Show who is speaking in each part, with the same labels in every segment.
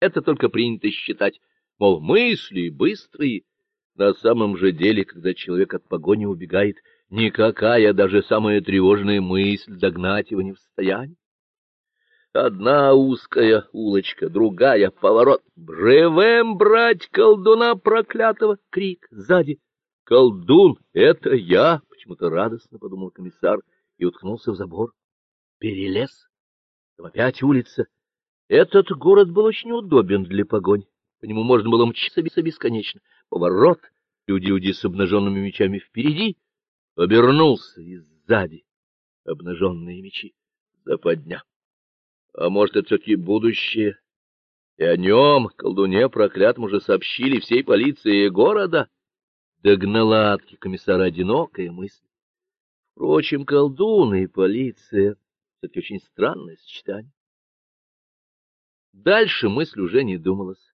Speaker 1: Это только принято считать, мол, мысли быстрые. На самом же деле, когда человек от погони убегает, никакая, даже самая тревожная мысль догнать его не в состоянии. Одна узкая улочка, другая — поворот. «Живем брать колдуна проклятого!» — крик сзади. «Колдун — это я!» — почему-то радостно подумал комиссар и уткнулся в забор. Перелез. Там опять улица. Этот город был очень удобен для погони. По нему можно было мчаться бесконечно. Поворот, люди-люди с обнаженными мечами впереди, обернулся и сзади обнаженные мечи. Западня. А может, это все-таки будущее? И о нем, колдуне проклятому, уже сообщили всей полиции города. Догнала от комиссара одинокая мысль. Впрочем, колдуны и полиция — это очень странное сочетание. Дальше мысль уже не думалась.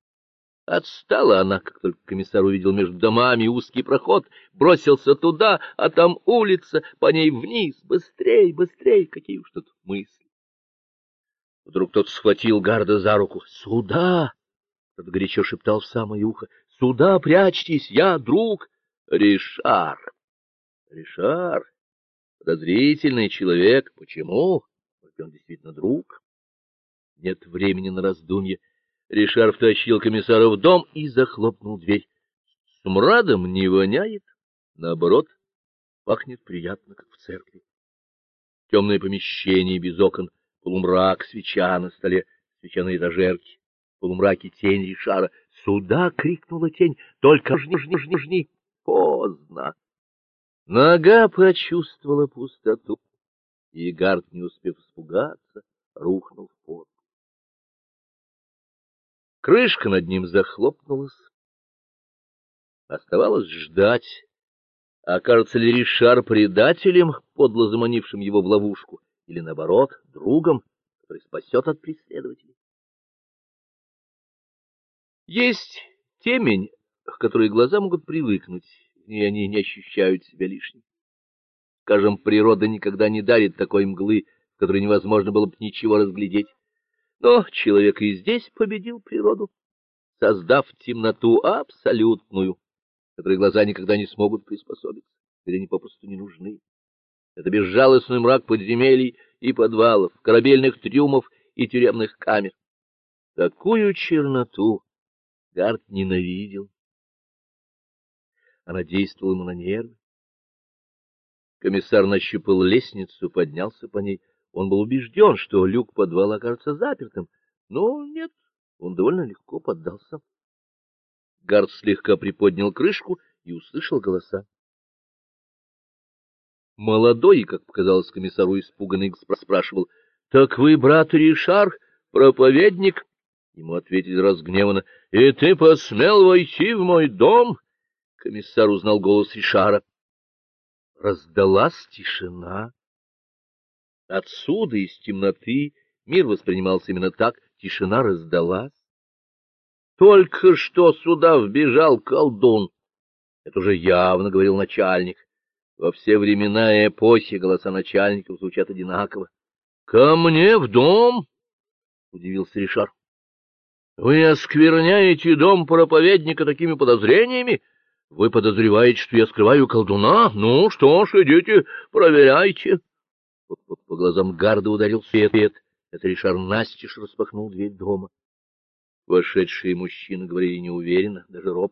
Speaker 1: Отстала она, как только комиссар увидел между домами узкий проход, бросился туда, а там улица, по ней вниз, быстрей, быстрей, какие уж тут мысли. Вдруг тот схватил Гарда за руку. «Сюда!» — тот горячо шептал в самое ухо. «Сюда прячьтесь, я друг!» «Ришар!» «Ришар! Подозрительный человек. Почему? Может, он действительно друг?» Нет времени на раздумье. Ришар втащил комиссара в дом и захлопнул дверь. С мрадом не воняет, наоборот, пахнет приятно, как в церкви. Темное помещение без окон, полумрак, свеча на столе, свеча на этажерке, в полумраке тень Ришара. «Сюда!» — крикнула тень. «Только жни, жни, жни, жни!» Поздно. Нога почувствовала пустоту, и Гард, не успев испугаться, рухнул в пот. Крышка над ним захлопнулась. Оставалось ждать, окажется ли Ришар предателем, подло заманившим его в ловушку, или, наоборот, другом, который спасет от преследователей. Есть темень, к которой глаза могут привыкнуть, и они не ощущают себя лишним. Скажем, природа никогда не дарит такой мглы, в которой невозможно было бы ничего разглядеть. Но человек и здесь победил природу, создав темноту абсолютную, которой глаза никогда не смогут приспособиться, или они попросту не нужны. Это безжалостный мрак подземелий и подвалов, корабельных трюмов и тюремных камер. Такую черноту Гарт ненавидел. Она действовала ему на нервы. Комиссар нащупал лестницу, поднялся по ней. Он был убежден, что люк подвала окажется запертым, но нет, он довольно легко поддался. Гард слегка приподнял крышку и услышал голоса. Молодой, как показалось комиссару, испуганный спрашивал, — Так вы, брат Ришар, проповедник? Ему ответили разгневанно, — И ты посмел войти в мой дом? Комиссар узнал голос Ришара. Раздалась тишина. Отсюда, из темноты, мир воспринимался именно так, тишина раздалась. Только что сюда вбежал колдун. Это уже явно говорил начальник. Во все времена и эпохи голоса начальников звучат одинаково. — Ко мне в дом? — удивился Ришар. — Вы оскверняете дом проповедника такими подозрениями? Вы подозреваете, что я скрываю колдуна? Ну что ж, идите, проверяйте. По, глазам Гарда ударил свет. Это Ришар настежь распахнул дверь дома. Вошедшие мужчины говорили неуверенно, даже робко.